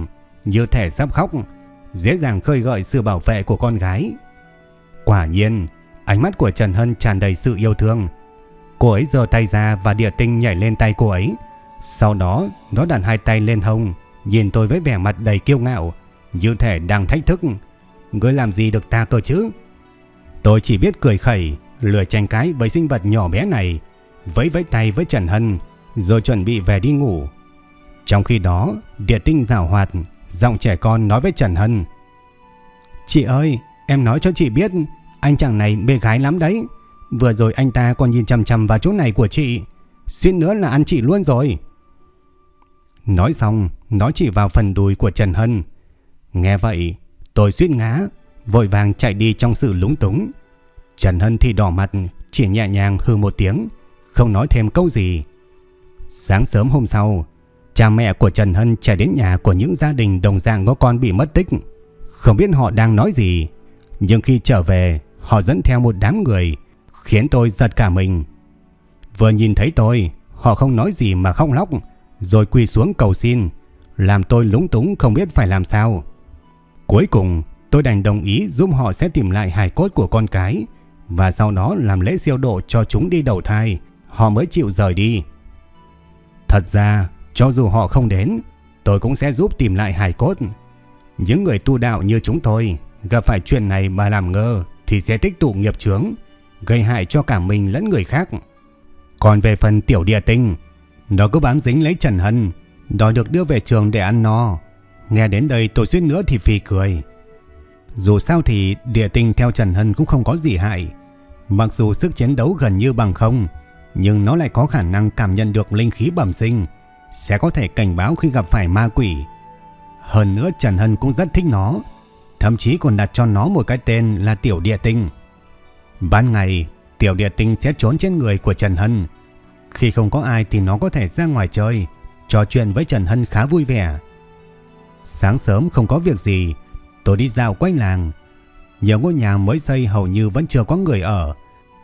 như thể sắp khóc, dễ dàng khơi gợi sự bảo vệ của con gái. Quả nhiên, ánh mắt của Trần Hân tràn đầy sự yêu thương. Cô ấy giơ tay ra và địa tinh nhảy lên tay cô ấy. Sau đó, nó đặt hai tay lên hông, nhìn tôi với vẻ mặt đầy kiêu ngạo, như thể đang thách thức. Ngươi làm gì được ta cơ chứ? Tôi chỉ biết cười khẩy, lừa tranh cái với sinh vật nhỏ bé này, vẫy vẫy tay với Trần Hân, rồi chuẩn bị về đi ngủ. Trong khi đó, địa tinh rào hoạt, giọng trẻ con nói với Trần Hân. Chị ơi, em nói cho chị biết, anh chàng này mê gái lắm đấy. Vừa rồi anh ta còn nhìn chầm chầm vào chỗ này của chị, suýt nữa là ăn chị luôn rồi. Nói xong, nó chỉ vào phần đùi của Trần Hân. Nghe vậy, tôi suýt ngã, vội vàng chạy đi trong sự lúng túng. Trần Hân thì đỏ mặt, chỉ nhẹ nhàng hư một tiếng, không nói thêm câu gì. Sáng sớm hôm sau, cha mẹ của Trần Hân chạy đến nhà của những gia đình đồng dạng có con bị mất tích. Không biết họ đang nói gì, nhưng khi trở về, họ dẫn theo một đám người, khiến tôi giật cả mình. Vừa nhìn thấy tôi, họ không nói gì mà khóc lóc, rồi quỳ xuống cầu xin, làm tôi lúng túng không biết phải làm sao. Cuối cùng, tôi đành đồng ý giúp họ sẽ tìm lại hài cốt của con cái và sau đó làm lễ siêu độ cho chúng đi đầu thai, họ mới chịu rời đi. Thật ra, cho dù họ không đến, tôi cũng sẽ giúp tìm lại hài cốt. Những người tu đạo như chúng tôi gặp phải chuyện này mà làm ngơ thì sẽ tích tụ nghiệp chướng, gây hại cho cả mình lẫn người khác. Còn về phần tiểu địa tinh, nó cứ bám dính lấy Trần Hân, đòi được đưa về trường để ăn no. Nghe đến đây tôi suýt nữa thì phì cười. Dù sao thì địa tinh theo Trần Hân cũng không có gì hại. Mặc dù sức chiến đấu gần như bằng không, nhưng nó lại có khả năng cảm nhận được linh khí bẩm sinh, sẽ có thể cảnh báo khi gặp phải ma quỷ. Hơn nữa Trần Hân cũng rất thích nó, thậm chí còn đặt cho nó một cái tên là Tiểu Địa Tinh. Ban ngày, Tiểu Địa Tinh sẽ trốn trên người của Trần Hân. Khi không có ai thì nó có thể ra ngoài chơi, trò chuyện với Trần Hân khá vui vẻ. Sáng sớm không có việc gì, tôi đi dạo quanh làng. Nhiều ngôi nhà mới xây hầu như vẫn chưa có người ở.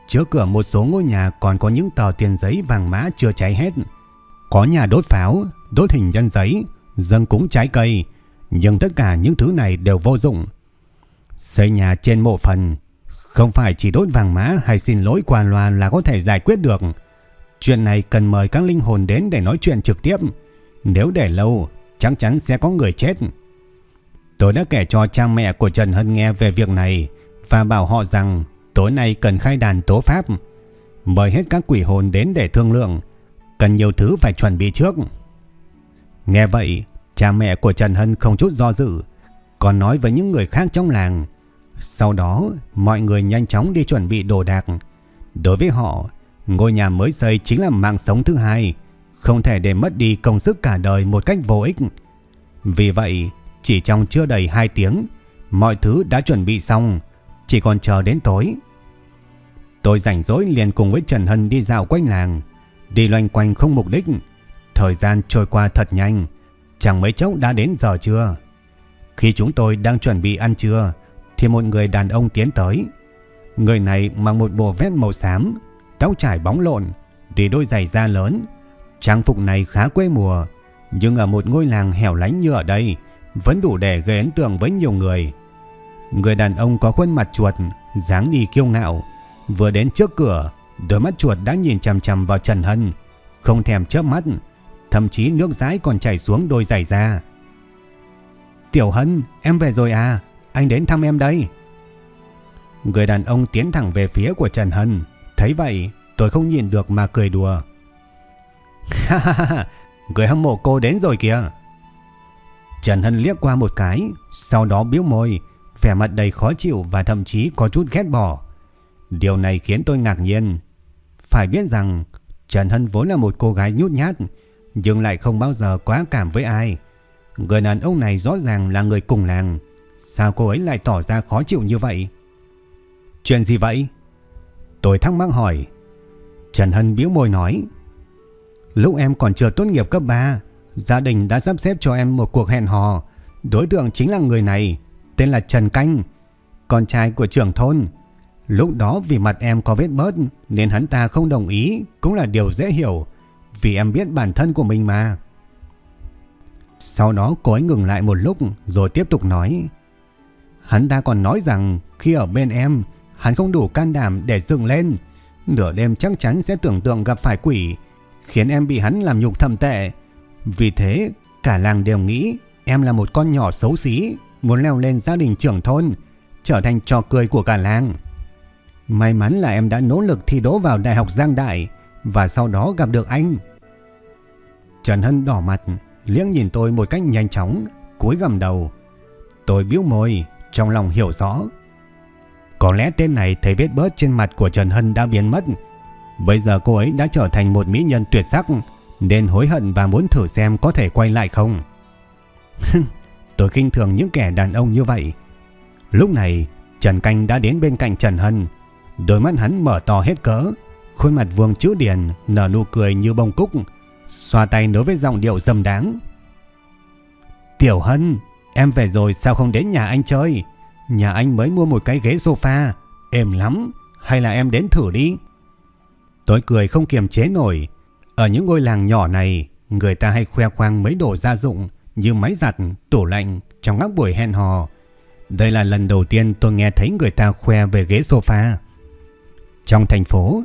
Trước cửa một số ngôi nhà còn có những tờ tiền giấy vàng mã chưa cháy hết. Có nhà đốt pháo, đốt hình nhân giấy, dâng cúng trái cây, nhưng tất cả những thứ này đều vô dụng. Xây nhà trên mộ phần, không phải chỉ đốt vàng mã hay xin lỗi qua loa là có thể giải quyết được. Chuyện này cần mời các linh hồn đến để nói chuyện trực tiếp. Nếu để lâu, chắc chắn sẽ có người chết. Tôi đã kể cho cha mẹ của Trần Hân nghe về việc này và bảo họ rằng tối nay cần khai đàn tố pháp. Mời hết các quỷ hồn đến để thương lượng. Cần nhiều thứ phải chuẩn bị trước. Nghe vậy, cha mẹ của Trần Hân không chút do dự, còn nói với những người khác trong làng. Sau đó, mọi người nhanh chóng đi chuẩn bị đồ đạc. Đối với họ, ngôi nhà mới xây chính là mạng sống thứ hai, không thể để mất đi công sức cả đời một cách vô ích. Vì vậy, chỉ trong chưa đầy 2 tiếng, mọi thứ đã chuẩn bị xong, chỉ còn chờ đến tối. Tôi rảnh rỗi liền cùng với Trần Hân đi dạo quanh làng, đi loanh quanh không mục đích. Thời gian trôi qua thật nhanh, chẳng mấy chốc đã đến giờ trưa. Khi chúng tôi đang chuẩn bị ăn trưa, thì một người đàn ông tiến tới. Người này mặc một bộ vest màu xám, tóc trải bóng lộn, đi đôi giày da lớn. Trang phục này khá quê mùa, nhưng ở một ngôi làng hẻo lánh như ở đây, vẫn đủ để gây ấn tượng với nhiều người. Người đàn ông có khuôn mặt chuột, dáng đi kiêu ngạo, vừa đến trước cửa, đôi mắt chuột đã nhìn chằm chằm vào Trần Hân, không thèm chớp mắt, thậm chí nước dãi còn chảy xuống đôi giày da. "Tiểu Hân, em về rồi à? Anh đến thăm em đây." Người đàn ông tiến thẳng về phía của Trần Hân, thấy vậy, tôi không nhìn được mà cười đùa. "Ha ha ha, người hâm mộ cô đến rồi kìa." Trần Hân liếc qua một cái, sau đó biếu môi, vẻ mặt đầy khó chịu và thậm chí có chút ghét bỏ. Điều này khiến tôi ngạc nhiên. Phải biết rằng Trần Hân vốn là một cô gái nhút nhát, nhưng lại không bao giờ quá cảm với ai. Người đàn ông này rõ ràng là người cùng làng. Sao cô ấy lại tỏ ra khó chịu như vậy? Chuyện gì vậy? Tôi thắc mắc hỏi. Trần Hân biếu môi nói. Lúc em còn chưa tốt nghiệp cấp 3, gia đình đã sắp xếp cho em một cuộc hẹn hò. Đối tượng chính là người này, tên là Trần Canh, con trai của trưởng thôn. Lúc đó vì mặt em có vết bớt nên hắn ta không đồng ý cũng là điều dễ hiểu. vì em biết bản thân của mình mà. Sau đó cô ấy ngừng lại một lúc rồi tiếp tục nói. Hắn ta còn nói rằng khi ở bên em, hắn không đủ can đảm để dựng lên. Nửa đêm chắc chắn sẽ tưởng tượng gặp phải quỷ, khiến em bị hắn làm nhục thầm tệ. Vì thế, cả làng đều nghĩ em là một con nhỏ xấu xí, muốn leo lên gia đình trưởng thôn, trở thành trò cười của cả làng. May mắn là em đã nỗ lực thi đỗ vào Đại học Giang Đại và sau đó gặp được anh. Trần Hân đỏ mặt, liếc nhìn tôi một cách nhanh chóng, cúi gầm đầu. Tôi biếu môi, trong lòng hiểu rõ. Có lẽ tên này thấy vết bớt trên mặt của Trần Hân đã biến mất. Bây giờ cô ấy đã trở thành một mỹ nhân tuyệt sắc, nên hối hận và muốn thử xem có thể quay lại không. tôi kinh thường những kẻ đàn ông như vậy. Lúc này, Trần Canh đã đến bên cạnh Trần Hân. Đôi mắt hắn mở to hết cỡ, khuôn mặt vuông chữ điển nở nụ cười như bông cúc, xoa tay nối với giọng điệu dâm đáng. Tiểu Hân, em về rồi sao không đến nhà anh chơi? Nhà anh mới mua một cái ghế sofa, êm lắm, hay là em đến thử đi? Tôi cười không kiềm chế nổi. Ở những ngôi làng nhỏ này, người ta hay khoe khoang mấy đồ gia dụng như máy giặt, tủ lạnh trong các buổi hẹn hò. Đây là lần đầu tiên tôi nghe thấy người ta khoe về ghế sofa. Trong thành phố,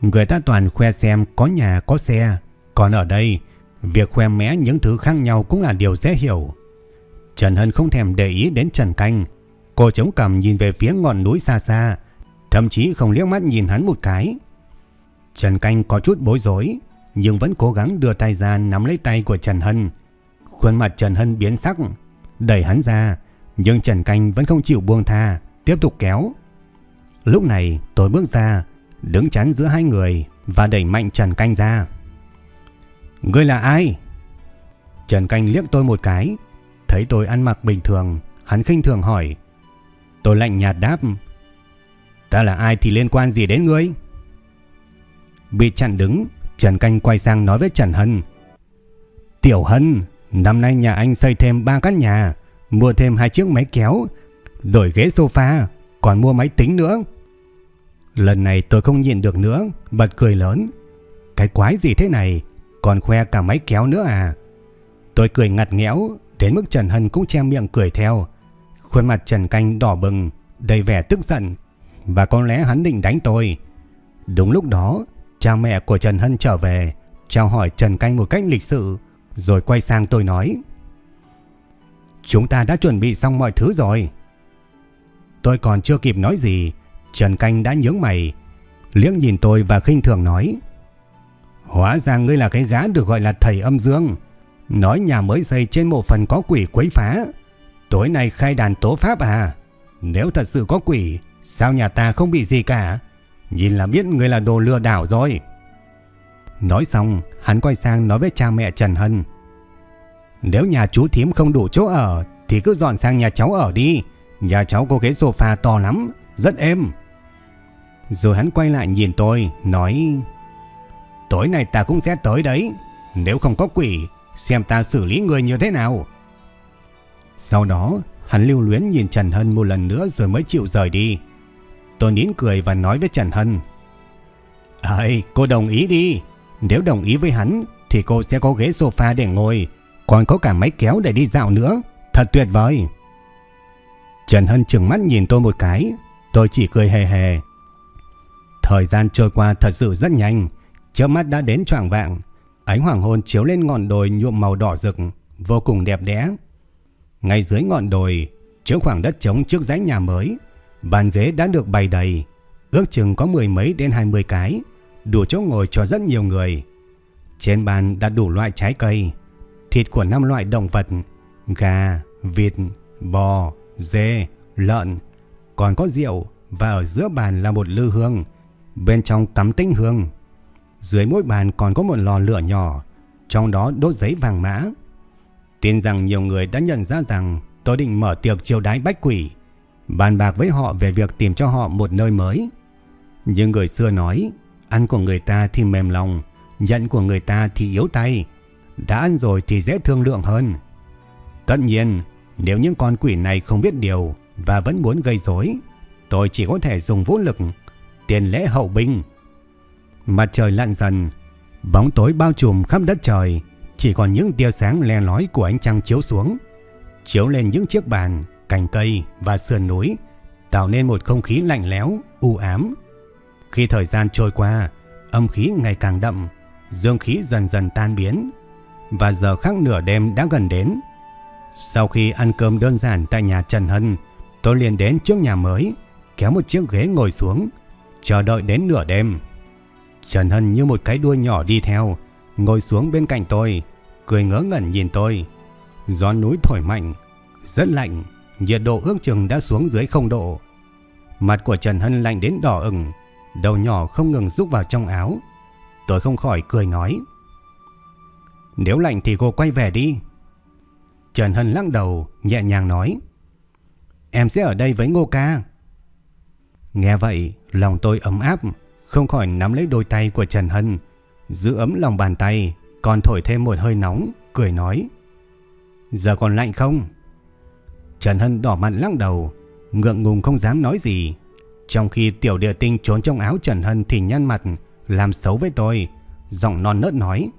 người ta toàn khoe xem có nhà có xe, còn ở đây, việc khoe mẽ những thứ khác nhau cũng là điều dễ hiểu. Trần Hân không thèm để ý đến Trần Canh. Cô chống cằm nhìn về phía ngọn núi xa xa, thậm chí không liếc mắt nhìn hắn một cái. Trần Canh có chút bối rối, nhưng vẫn cố gắng đưa tay ra nắm lấy tay của Trần Hân. Khuôn mặt Trần Hân biến sắc, đẩy hắn ra, nhưng Trần Canh vẫn không chịu buông tha, tiếp tục kéo. Lúc này tôi bước ra, đứng chắn giữa hai người và đẩy mạnh Trần Canh ra. Ngươi là ai? Trần Canh liếc tôi một cái, thấy tôi ăn mặc bình thường, hắn khinh thường hỏi. Tôi lạnh nhạt đáp. Ta là ai thì liên quan gì đến ngươi? Bị chặn đứng, Trần Canh quay sang nói với Trần Hân. Tiểu Hân, năm nay nhà anh xây thêm ba căn nhà, mua thêm hai chiếc máy kéo, đổi ghế sofa, còn mua máy tính nữa. Lần này tôi không nhìn được nữa, bật cười lớn. Cái quái gì thế này, còn khoe cả máy kéo nữa à? Tôi cười ngặt nghẽo, đến mức Trần Hân cũng che miệng cười theo. Khuôn mặt Trần Canh đỏ bừng, đầy vẻ tức giận, và có lẽ hắn định đánh tôi. Đúng lúc đó, cha mẹ của Trần Hân trở về, chào hỏi Trần Canh một cách lịch sự, rồi quay sang tôi nói. Chúng ta đã chuẩn bị xong mọi thứ rồi. Tôi còn chưa kịp nói gì, Trần Canh đã nhướng mày, liếc nhìn tôi và khinh thường nói. Hóa ra ngươi là cái gã được gọi là thầy âm dương. Nói nhà mới xây trên một phần có quỷ quấy phá. Tối nay khai đàn tố pháp à? Nếu thật sự có quỷ, sao nhà ta không bị gì cả? Nhìn là biết ngươi là đồ lừa đảo rồi. Nói xong, hắn quay sang nói với cha mẹ Trần Hân. Nếu nhà chú thím không đủ chỗ ở, thì cứ dọn sang nhà cháu ở đi. Nhà cháu có ghế sofa to lắm, rất êm. Rồi hắn quay lại nhìn tôi, nói... Tối nay ta cũng sẽ tới đấy. Nếu không có quỷ, xem ta xử lý người như thế nào. Sau đó, hắn lưu luyến nhìn Trần Hân một lần nữa rồi mới chịu rời đi. Tôi nín cười và nói với Trần Hân. Ây, cô đồng ý đi. Nếu đồng ý với hắn, thì cô sẽ có ghế sofa để ngồi, còn có cả máy kéo để đi dạo nữa. Thật tuyệt vời. Trần Hân trừng mắt nhìn tôi một cái, tôi chỉ cười hề hề. Thời gian trôi qua thật sự rất nhanh, Chớp mắt đã đến choạng vạng, ánh hoàng hôn chiếu lên ngọn đồi nhuộm màu đỏ rực, vô cùng đẹp đẽ. Ngay dưới ngọn đồi, trước khoảng đất trống trước dãy nhà mới, bàn ghế đã được bày đầy, ước chừng có mười mấy đến hai mươi cái, đủ chỗ ngồi cho rất nhiều người. Trên bàn đã đủ loại trái cây, thịt của năm loại động vật, gà, vịt, bò, dê, lợn, còn có rượu và ở giữa bàn là một lư hương, bên trong cắm tinh hương. Dưới mỗi bàn còn có một lò lửa nhỏ, trong đó đốt giấy vàng mã. Tin rằng nhiều người đã nhận ra rằng tôi định mở tiệc chiêu đái bách quỷ, bàn bạc với họ về việc tìm cho họ một nơi mới. Nhưng người xưa nói, ăn của người ta thì mềm lòng, nhận của người ta thì yếu tay. Đã ăn rồi thì dễ thương lượng hơn. Tất nhiên, nếu những con quỷ này không biết điều và vẫn muốn gây rối, tôi chỉ có thể dùng vũ lực, tiền lễ hậu binh. Mặt trời lặn dần, Bóng tối bao trùm khắp đất trời, chỉ còn những tia sáng le lói của ánh trăng chiếu xuống, chiếu lên những chiếc bàn, cành cây và sườn núi, tạo nên một không khí lạnh lẽo, u ám. Khi thời gian trôi qua, âm khí ngày càng đậm, dương khí dần dần tan biến, và giờ khắc nửa đêm đã gần đến. Sau khi ăn cơm đơn giản tại nhà Trần Hân, tôi liền đến trước nhà mới, kéo một chiếc ghế ngồi xuống, chờ đợi đến nửa đêm. Trần Hân như một cái đuôi nhỏ đi theo, ngồi xuống bên cạnh tôi, cười ngớ ngẩn nhìn tôi. Gió núi thổi mạnh, rất lạnh, nhiệt độ ước chừng đã xuống dưới không độ. Mặt của Trần Hân lạnh đến đỏ ửng, đầu nhỏ không ngừng rút vào trong áo. Tôi không khỏi cười nói. Nếu lạnh thì cô quay về đi. Trần Hân lắc đầu, nhẹ nhàng nói. Em sẽ ở đây với Ngô Ca. Nghe vậy, lòng tôi ấm áp, không khỏi nắm lấy đôi tay của Trần Hân, giữ ấm lòng bàn tay, còn thổi thêm một hơi nóng, cười nói. Giờ còn lạnh không? Trần Hân đỏ mặt lắc đầu, ngượng ngùng không dám nói gì. Trong khi tiểu địa tinh trốn trong áo Trần Hân thì nhăn mặt, làm xấu với tôi, giọng non nớt nói.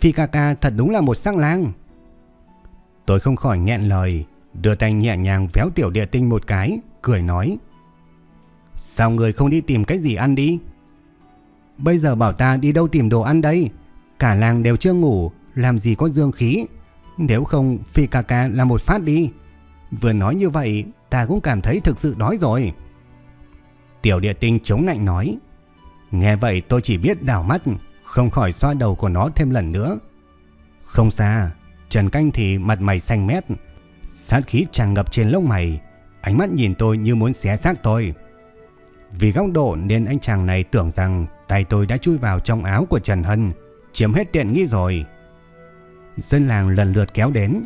Phi ca ca thật đúng là một sắc lang. Tôi không khỏi nghẹn lời, đưa tay nhẹ nhàng véo tiểu địa tinh một cái, cười nói. Sao người không đi tìm cái gì ăn đi? Bây giờ bảo ta đi đâu tìm đồ ăn đây? Cả làng đều chưa ngủ, làm gì có dương khí. Nếu không Phi ca ca là một phát đi. Vừa nói như vậy, ta cũng cảm thấy thực sự đói rồi. Tiểu địa tinh chống nạnh nói. Nghe vậy tôi chỉ biết đảo mắt, không khỏi xoa đầu của nó thêm lần nữa. Không xa, Trần Canh thì mặt mày xanh mét, sát khí tràn ngập trên lông mày, ánh mắt nhìn tôi như muốn xé xác tôi. Vì góc độ nên anh chàng này tưởng rằng tay tôi đã chui vào trong áo của Trần Hân, chiếm hết tiện nghi rồi. Dân làng lần lượt kéo đến,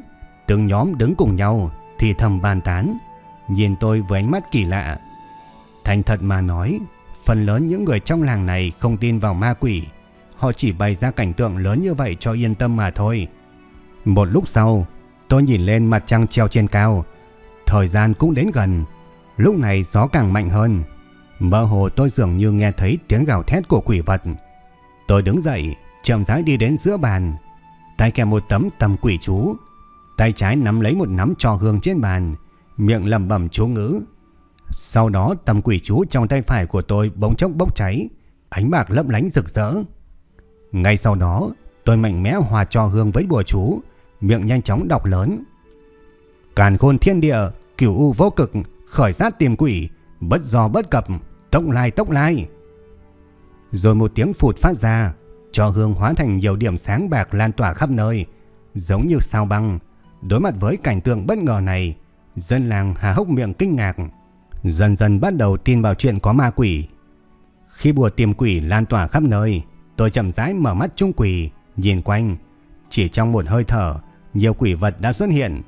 từng nhóm đứng cùng nhau thì thầm bàn tán, nhìn tôi với ánh mắt kỳ lạ. Thành thật mà nói, phần lớn những người trong làng này không tin vào ma quỷ, họ chỉ bày ra cảnh tượng lớn như vậy cho yên tâm mà thôi. Một lúc sau, tôi nhìn lên mặt trăng treo trên cao, thời gian cũng đến gần, lúc này gió càng mạnh hơn. Mơ hồ tôi dường như nghe thấy tiếng gào thét của quỷ vật. Tôi đứng dậy, chậm rãi đi đến giữa bàn, tay kèm một tấm tầm quỷ chú, tay trái nắm lấy một nắm trò hương trên bàn, miệng lẩm bẩm chú ngữ. Sau đó tầm quỷ chú trong tay phải của tôi bỗng chốc bốc cháy, ánh bạc lấp lánh rực rỡ. Ngay sau đó, tôi mạnh mẽ hòa trò hương với bùa chú, miệng nhanh chóng đọc lớn. Càn khôn thiên địa, cửu u vô cực, khởi sát tìm quỷ, bất do bất cập, tốc lai tốc lai. Rồi một tiếng phụt phát ra, cho hương hóa thành nhiều điểm sáng bạc lan tỏa khắp nơi, giống như sao băng. Đối mặt với cảnh tượng bất ngờ này, dân làng hà hốc miệng kinh ngạc, dần dần bắt đầu tin vào chuyện có ma quỷ. Khi bùa tìm quỷ lan tỏa khắp nơi, tôi chậm rãi mở mắt trung quỷ, nhìn quanh. Chỉ trong một hơi thở, nhiều quỷ vật đã xuất hiện.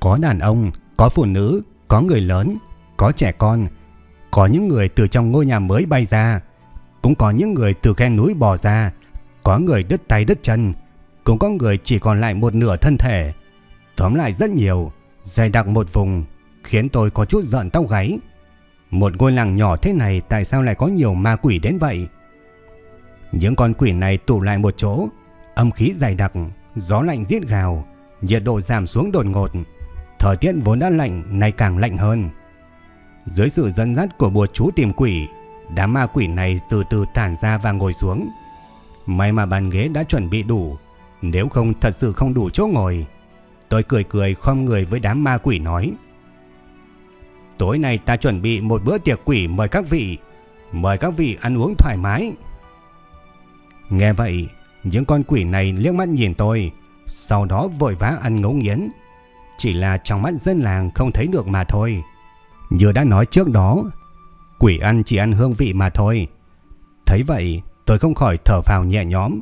Có đàn ông, có phụ nữ, có người lớn, có trẻ con. Có những người từ trong ngôi nhà mới bay ra, cũng có những người từ khe núi bò ra, có người đứt tay đứt chân, cũng có người chỉ còn lại một nửa thân thể. Tóm lại rất nhiều, dày đặc một vùng, khiến tôi có chút giận tóc gáy. Một ngôi làng nhỏ thế này tại sao lại có nhiều ma quỷ đến vậy? Những con quỷ này tụ lại một chỗ, âm khí dày đặc, gió lạnh giết gào, nhiệt độ giảm xuống đột ngột. Thời tiết vốn đã lạnh, nay càng lạnh hơn. Dưới sự dẫn dắt của bùa chú tìm quỷ, đám ma quỷ này từ từ tản ra và ngồi xuống. May mà bàn ghế đã chuẩn bị đủ, nếu không thật sự không đủ chỗ ngồi. Tôi cười cười khom người với đám ma quỷ nói. Tối nay ta chuẩn bị một bữa tiệc quỷ mời các vị, mời các vị ăn uống thoải mái. Nghe vậy, những con quỷ này liếc mắt nhìn tôi, sau đó vội vã ăn ngấu nghiến. Chỉ là trong mắt dân làng không thấy được mà thôi. Như đã nói trước đó, quỷ ăn chỉ ăn hương vị mà thôi. Thấy vậy, tôi không khỏi thở phào nhẹ nhõm.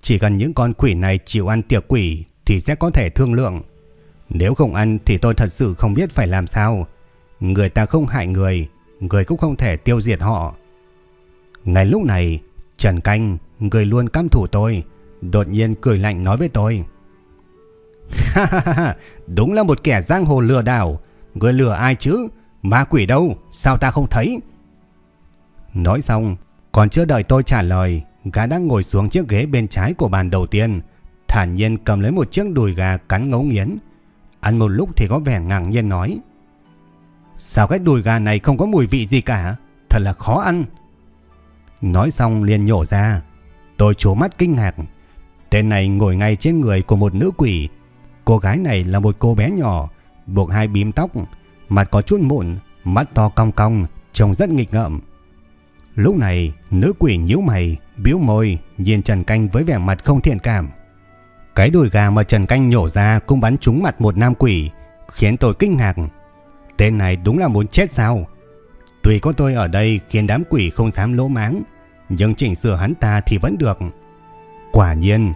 Chỉ cần những con quỷ này chịu ăn tiệc quỷ thì sẽ có thể thương lượng. Nếu không ăn thì tôi thật sự không biết phải làm sao. Người ta không hại người, người cũng không thể tiêu diệt họ. Ngay lúc này, Trần Canh, người luôn căm thủ tôi, đột nhiên cười lạnh nói với tôi. Đúng là một kẻ giang hồ lừa đảo. Người lừa ai chứ? Ma quỷ đâu? Sao ta không thấy? Nói xong, còn chưa đợi tôi trả lời, gã đang ngồi xuống chiếc ghế bên trái của bàn đầu tiên, thản nhiên cầm lấy một chiếc đùi gà cắn ngấu nghiến. Ăn một lúc thì có vẻ ngạc nhiên nói. Sao cái đùi gà này không có mùi vị gì cả, thật là khó ăn. Nói xong liền nhổ ra, tôi trố mắt kinh ngạc. Tên này ngồi ngay trên người của một nữ quỷ. Cô gái này là một cô bé nhỏ, buộc hai bím tóc, mặt có chút mụn, mắt to cong cong, trông rất nghịch ngợm. Lúc này, nữ quỷ nhíu mày, biếu môi, nhìn Trần Canh với vẻ mặt không thiện cảm. Cái đùi gà mà Trần Canh nhổ ra cũng bắn trúng mặt một nam quỷ, khiến tôi kinh ngạc. Tên này đúng là muốn chết sao? Tuy có tôi ở đây khiến đám quỷ không dám lỗ máng, nhưng chỉnh sửa hắn ta thì vẫn được. Quả nhiên,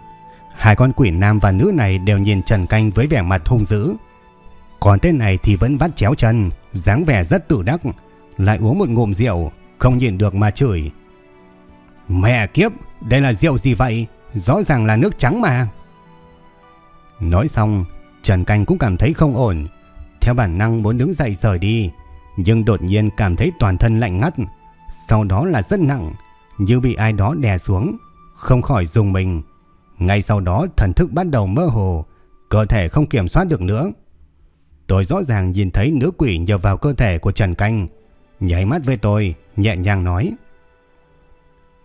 hai con quỷ nam và nữ này đều nhìn Trần Canh với vẻ mặt hung dữ. Còn tên này thì vẫn vắt chéo chân, dáng vẻ rất tự đắc, lại uống một ngụm rượu, không nhìn được mà chửi. Mẹ kiếp, đây là rượu gì vậy? Rõ ràng là nước trắng mà. Nói xong, Trần Canh cũng cảm thấy không ổn. Theo bản năng muốn đứng dậy rời đi, nhưng đột nhiên cảm thấy toàn thân lạnh ngắt. Sau đó là rất nặng, như bị ai đó đè xuống, không khỏi dùng mình. Ngay sau đó thần thức bắt đầu mơ hồ, cơ thể không kiểm soát được nữa. Tôi rõ ràng nhìn thấy nữ quỷ nhờ vào cơ thể của Trần Canh, nhảy mắt với tôi, nhẹ nhàng nói.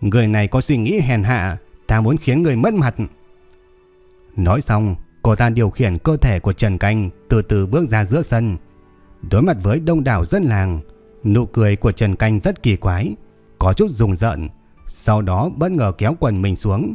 Người này có suy nghĩ hèn hạ, ta muốn khiến người mất mặt. Nói xong, cô ta điều khiển cơ thể của Trần Canh từ từ bước ra giữa sân. Đối mặt với đông đảo dân làng, nụ cười của Trần Canh rất kỳ quái, có chút rùng rợn, sau đó bất ngờ kéo quần mình xuống,